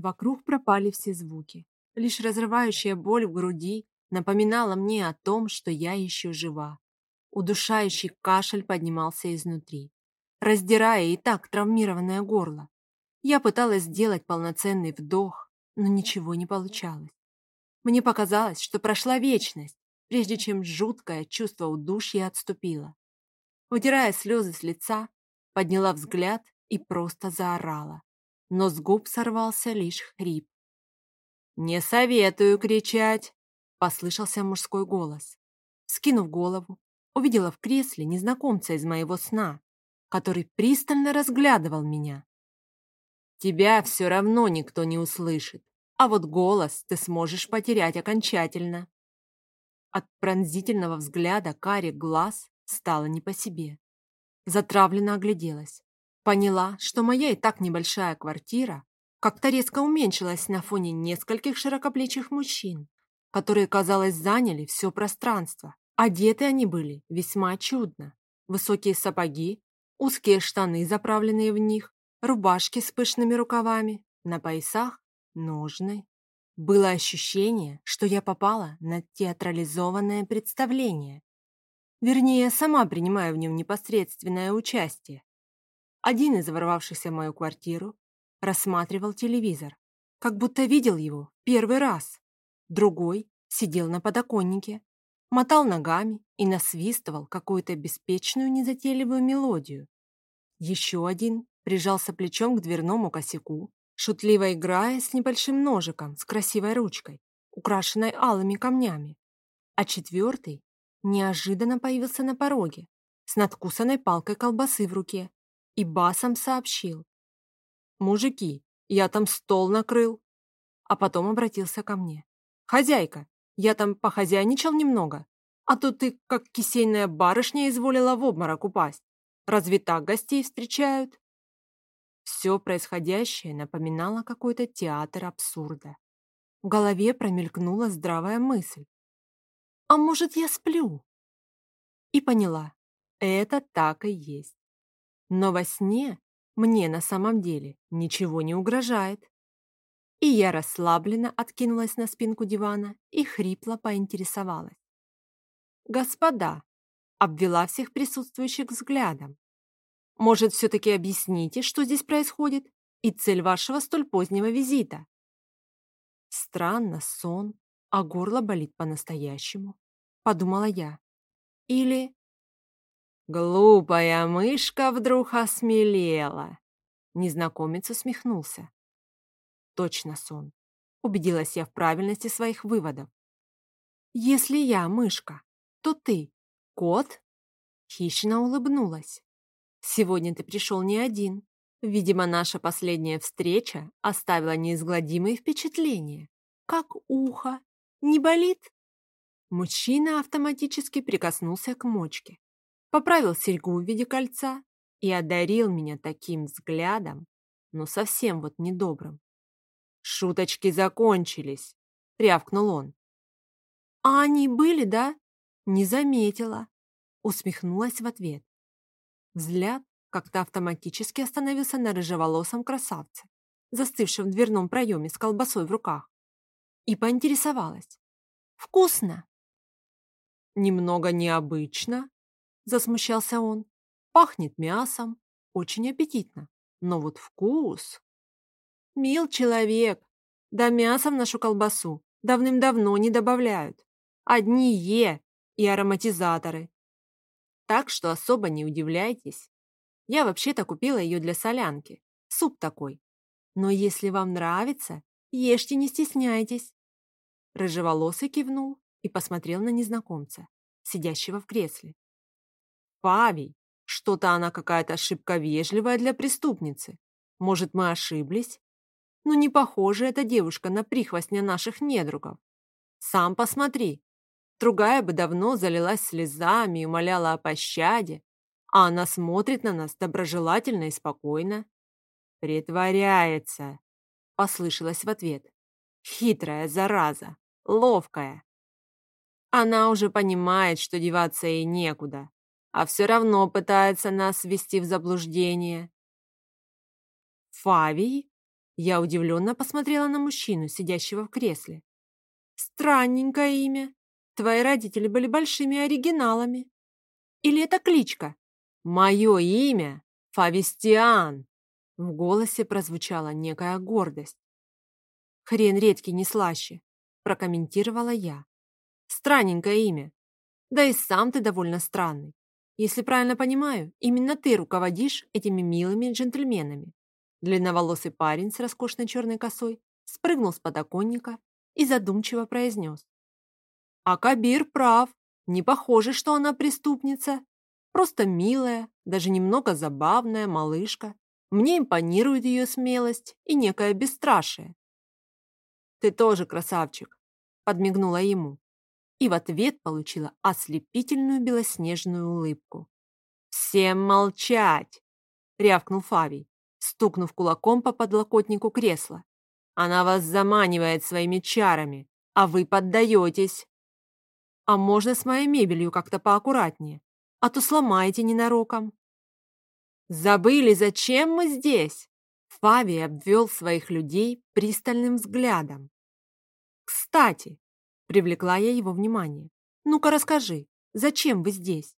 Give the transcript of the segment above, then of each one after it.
Вокруг пропали все звуки. Лишь разрывающая боль в груди напоминала мне о том, что я еще жива. Удушающий кашель поднимался изнутри, раздирая и так травмированное горло. Я пыталась сделать полноценный вдох, но ничего не получалось. Мне показалось, что прошла вечность, прежде чем жуткое чувство удушья отступило. Утирая слезы с лица, подняла взгляд и просто заорала. Но с губ сорвался лишь хрип. «Не советую кричать!» — послышался мужской голос. Скинув голову, увидела в кресле незнакомца из моего сна, который пристально разглядывал меня. «Тебя все равно никто не услышит, а вот голос ты сможешь потерять окончательно». От пронзительного взгляда карих глаз стало не по себе. Затравленно огляделась. Поняла, что моя и так небольшая квартира как-то резко уменьшилась на фоне нескольких широкоплечих мужчин, которые, казалось, заняли все пространство. Одеты они были весьма чудно. Высокие сапоги, узкие штаны, заправленные в них, рубашки с пышными рукавами, на поясах ножны. Было ощущение, что я попала на театрализованное представление. Вернее, сама принимаю в нем непосредственное участие. Один из ворвавшихся в мою квартиру рассматривал телевизор, как будто видел его первый раз. Другой сидел на подоконнике, мотал ногами и насвистывал какую-то беспечную незатейливую мелодию. Еще один прижался плечом к дверному косяку, шутливо играя с небольшим ножиком с красивой ручкой, украшенной алыми камнями. А четвертый неожиданно появился на пороге с надкусанной палкой колбасы в руке и басом сообщил. «Мужики, я там стол накрыл». А потом обратился ко мне. «Хозяйка, я там похозяйничал немного, а то ты, как кисейная барышня, изволила в обморок упасть. Разве так гостей встречают?» Все происходящее напоминало какой-то театр абсурда. В голове промелькнула здравая мысль. «А может, я сплю?» И поняла, это так и есть. Но во сне мне на самом деле ничего не угрожает. И я расслабленно откинулась на спинку дивана и хрипло поинтересовалась. «Господа!» — обвела всех присутствующих взглядом. Может, все-таки объясните, что здесь происходит, и цель вашего столь позднего визита?» «Странно, сон, а горло болит по-настоящему», — подумала я. «Или...» «Глупая мышка вдруг осмелела!» Незнакомец усмехнулся. «Точно сон», — убедилась я в правильности своих выводов. «Если я мышка, то ты кот?» Хищно улыбнулась. Сегодня ты пришел не один. Видимо, наша последняя встреча оставила неизгладимые впечатления. Как ухо. Не болит? Мужчина автоматически прикоснулся к мочке, поправил серьгу в виде кольца и одарил меня таким взглядом, но совсем вот недобрым. «Шуточки закончились», — рявкнул он. «А они были, да?» «Не заметила», — усмехнулась в ответ. Взгляд как-то автоматически остановился на рыжеволосом красавце, застывшем в дверном проеме с колбасой в руках, и поинтересовалась. «Вкусно!» «Немного необычно», — засмущался он. «Пахнет мясом, очень аппетитно, но вот вкус...» «Мил человек, да мясом нашу колбасу давным-давно не добавляют. Одни Е и ароматизаторы, так что особо не удивляйтесь. Я вообще-то купила ее для солянки. Суп такой. Но если вам нравится, ешьте, не стесняйтесь. Рыжеволосый кивнул и посмотрел на незнакомца, сидящего в кресле. «Павий, что-то она какая-то ошибка вежливая для преступницы. Может, мы ошиблись? Ну не похожа эта девушка на прихвостня наших недругов. Сам посмотри, Другая бы давно залилась слезами и умоляла о пощаде, а она смотрит на нас доброжелательно и спокойно. «Притворяется», — послышалось в ответ. «Хитрая зараза, ловкая. Она уже понимает, что деваться ей некуда, а все равно пытается нас ввести в заблуждение». «Фавий?» Я удивленно посмотрела на мужчину, сидящего в кресле. Странненькое имя. Твои родители были большими оригиналами. Или это кличка? Мое имя — Фавистиан. В голосе прозвучала некая гордость. Хрен редкий не слаще, прокомментировала я. Странненькое имя. Да и сам ты довольно странный. Если правильно понимаю, именно ты руководишь этими милыми джентльменами. Длинноволосый парень с роскошной черной косой спрыгнул с подоконника и задумчиво произнес. А Кабир прав. Не похоже, что она преступница. Просто милая, даже немного забавная малышка. Мне импонирует ее смелость и некое бесстрашие. «Ты тоже красавчик», — подмигнула ему. И в ответ получила ослепительную белоснежную улыбку. «Всем молчать!» — рявкнул Фавий стукнув кулаком по подлокотнику кресла. «Она вас заманивает своими чарами, а вы поддаетесь!» «А можно с моей мебелью как-то поаккуратнее, а то сломаете ненароком!» «Забыли, зачем мы здесь?» Фави обвел своих людей пристальным взглядом. «Кстати», — привлекла я его внимание, «ну-ка расскажи, зачем вы здесь?»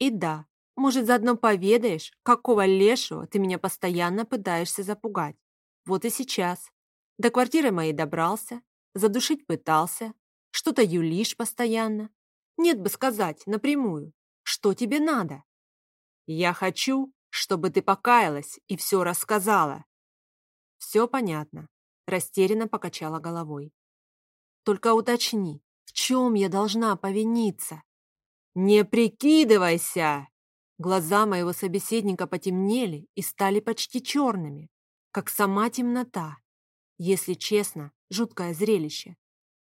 «И да, может, заодно поведаешь, какого лешего ты меня постоянно пытаешься запугать? Вот и сейчас. До квартиры моей добрался, задушить пытался, что-то юлишь постоянно. Нет бы сказать напрямую, что тебе надо. Я хочу, чтобы ты покаялась и все рассказала. Все понятно, растерянно покачала головой. Только уточни, в чем я должна повиниться? Не прикидывайся! Глаза моего собеседника потемнели и стали почти черными, как сама темнота. Если честно, жуткое зрелище.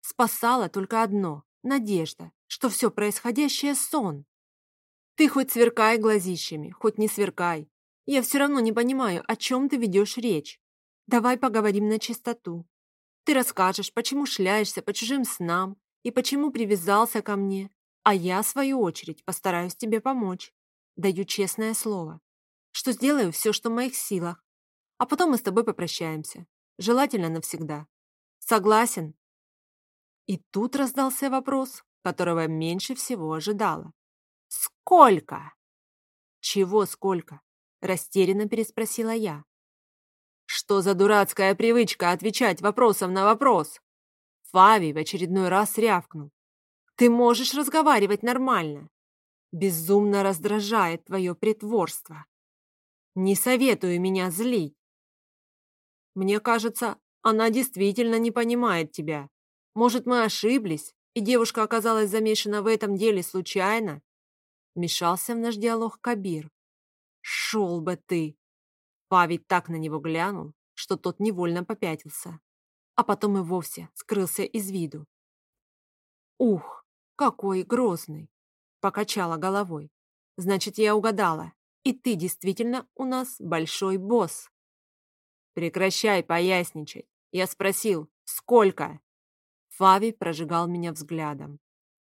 Спасало только одно — надежда, что все происходящее — сон. Ты хоть сверкай глазищами, хоть не сверкай. Я все равно не понимаю, о чем ты ведешь речь. Давай поговорим на чистоту. Ты расскажешь, почему шляешься по чужим снам и почему привязался ко мне, а я, в свою очередь, постараюсь тебе помочь. Даю честное слово, что сделаю все, что в моих силах. А потом мы с тобой попрощаемся. Желательно навсегда. Согласен?» И тут раздался вопрос, которого меньше всего ожидала. «Сколько?» «Чего сколько?» Растерянно переспросила я. «Что за дурацкая привычка отвечать вопросом на вопрос?» Фави в очередной раз рявкнул. «Ты можешь разговаривать нормально. Безумно раздражает твое притворство. Не советую меня злить. Мне кажется, она действительно не понимает тебя. Может, мы ошиблись, и девушка оказалась замешана в этом деле случайно?» Мешался в наш диалог Кабир. «Шел бы ты!» Павий так на него глянул, что тот невольно попятился, а потом и вовсе скрылся из виду. «Ух, какой грозный! Покачала головой. Значит, я угадала. И ты действительно у нас большой босс. Прекращай поясничать. Я спросил, сколько? Фави прожигал меня взглядом.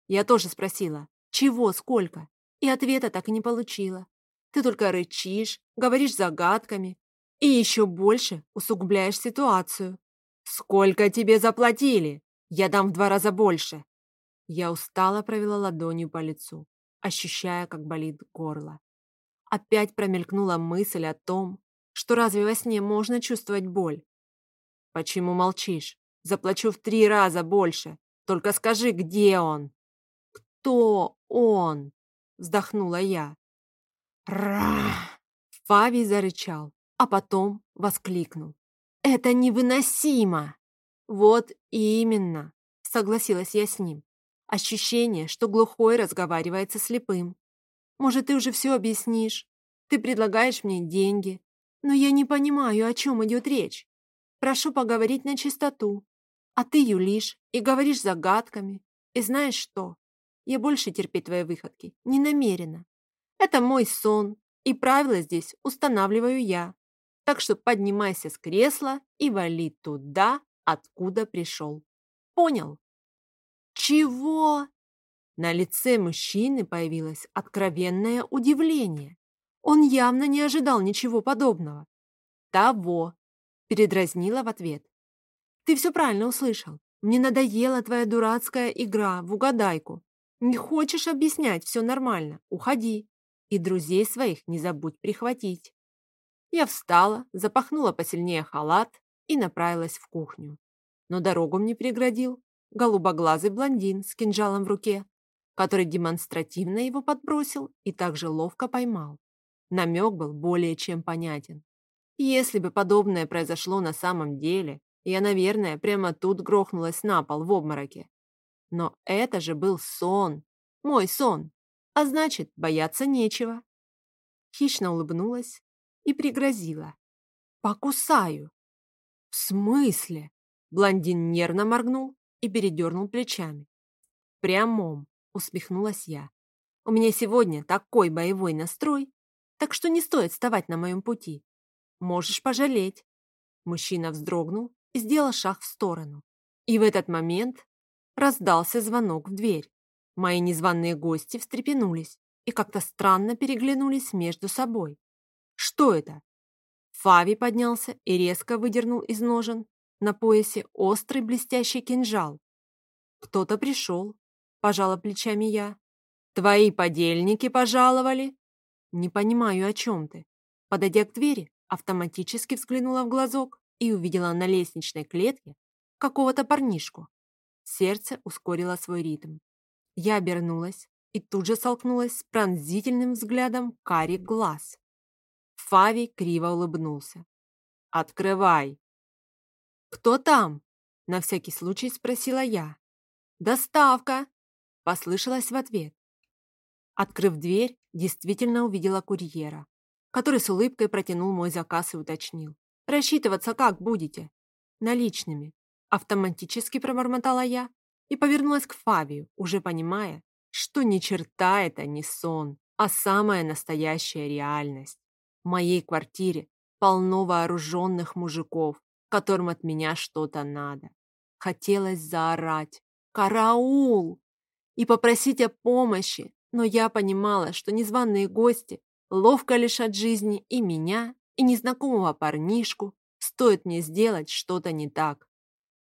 Я тоже спросила, чего, сколько? И ответа так и не получила. Ты только рычишь, говоришь загадками и еще больше усугубляешь ситуацию. Сколько тебе заплатили? Я дам в два раза больше. Я устало провела ладонью по лицу ощущая, как болит горло. Опять промелькнула мысль о том, что разве во сне можно чувствовать боль? Почему молчишь? Заплачу в три раза больше. Только скажи, где он? Кто он? Вздохнула я. Ра! Фави зарычал, а потом воскликнул. Это невыносимо! Вот именно, согласилась я с ним. Ощущение, что глухой разговаривает со слепым. Может, ты уже все объяснишь? Ты предлагаешь мне деньги, но я не понимаю, о чем идет речь. Прошу поговорить на чистоту. А ты юлишь и говоришь загадками. И знаешь что? Я больше терпеть твои выходки не намерена. Это мой сон, и правила здесь устанавливаю я. Так что поднимайся с кресла и вали туда, откуда пришел. Понял? «Чего?» На лице мужчины появилось откровенное удивление. Он явно не ожидал ничего подобного. «Того!» – Передразнила в ответ. Ты все правильно услышал. Мне надоела твоя дурацкая игра в угадайку. Не хочешь объяснять, все нормально. Уходи. И друзей своих не забудь прихватить. Я встала, запахнула посильнее халат и направилась в кухню. Но дорогу мне преградил голубоглазый блондин с кинжалом в руке, который демонстративно его подбросил и также ловко поймал. Намек был более чем понятен. Если бы подобное произошло на самом деле, я, наверное, прямо тут грохнулась на пол в обмороке. Но это же был сон, мой сон, а значит, бояться нечего. Хищно улыбнулась и пригрозила. «Покусаю!» «В смысле?» Блондин нервно моргнул и передернул плечами. «Прямом!» — усмехнулась я. «У меня сегодня такой боевой настрой, так что не стоит вставать на моем пути. Можешь пожалеть». Мужчина вздрогнул и сделал шаг в сторону. И в этот момент раздался звонок в дверь. Мои незваные гости встрепенулись и как-то странно переглянулись между собой. Что это? Фави поднялся и резко выдернул из ножен на поясе острый блестящий кинжал. Кто-то пришел, пожала плечами я. Твои подельники пожаловали? Не понимаю, о чем ты. Подойдя к двери, автоматически взглянула в глазок и увидела на лестничной клетке какого-то парнишку. Сердце ускорило свой ритм. Я обернулась и тут же столкнулась с пронзительным взглядом кари глаз. Фави криво улыбнулся. «Открывай!» «Кто там?» — на всякий случай спросила я. «Доставка!» — послышалось в ответ. Открыв дверь, действительно увидела курьера, который с улыбкой протянул мой заказ и уточнил. «Рассчитываться как будете?» «Наличными», — автоматически пробормотала я и повернулась к Фавию, уже понимая, что ни черта это не сон, а самая настоящая реальность. В моей квартире полно вооруженных мужиков, которым от меня что-то надо. Хотелось заорать «Караул!» и попросить о помощи, но я понимала, что незваные гости ловко лишат жизни и меня, и незнакомого парнишку, стоит мне сделать что-то не так.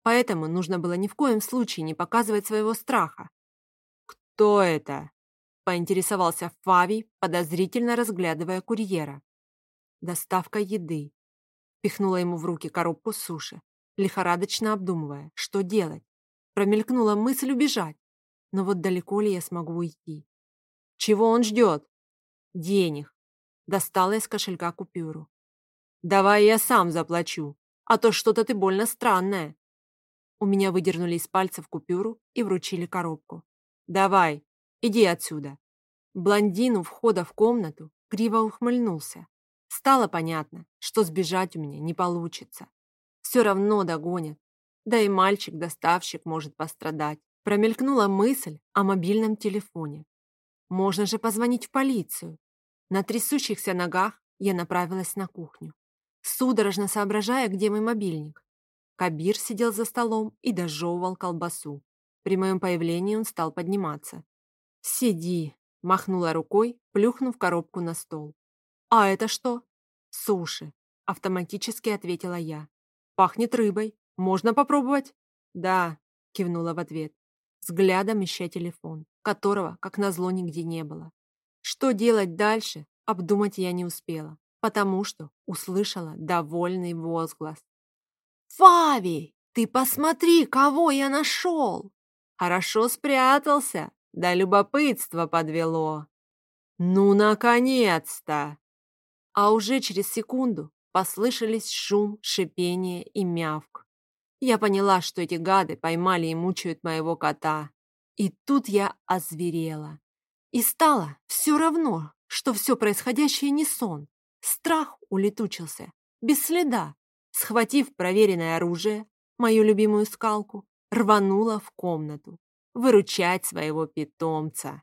Поэтому нужно было ни в коем случае не показывать своего страха. «Кто это?» – поинтересовался Фави, подозрительно разглядывая курьера. Доставка еды. Пихнула ему в руки коробку суши, лихорадочно обдумывая, что делать. Промелькнула мысль убежать. Но вот далеко ли я смогу уйти? Чего он ждет? Денег. Достала из кошелька купюру. Давай я сам заплачу, а то что-то ты больно странная. У меня выдернули из пальцев купюру и вручили коробку. Давай, иди отсюда. Блондин у входа в комнату криво ухмыльнулся. Стало понятно, что сбежать у меня не получится. Все равно догонят. Да и мальчик-доставщик может пострадать. Промелькнула мысль о мобильном телефоне. Можно же позвонить в полицию. На трясущихся ногах я направилась на кухню, судорожно соображая, где мой мобильник. Кабир сидел за столом и дожевывал колбасу. При моем появлении он стал подниматься. «Сиди», — махнула рукой, плюхнув коробку на стол. «А это что?» «Суши», — автоматически ответила я. «Пахнет рыбой. Можно попробовать?» «Да», — кивнула в ответ, взглядом ища телефон, которого, как назло, нигде не было. Что делать дальше, обдумать я не успела, потому что услышала довольный возглас. «Фави, ты посмотри, кого я нашел!» «Хорошо спрятался, да любопытство подвело!» «Ну, наконец-то!» А уже через секунду послышались шум, шипение и мявк. Я поняла, что эти гады поймали и мучают моего кота. И тут я озверела. И стало все равно, что все происходящее не сон. Страх улетучился, без следа. Схватив проверенное оружие, мою любимую скалку, рванула в комнату, выручать своего питомца.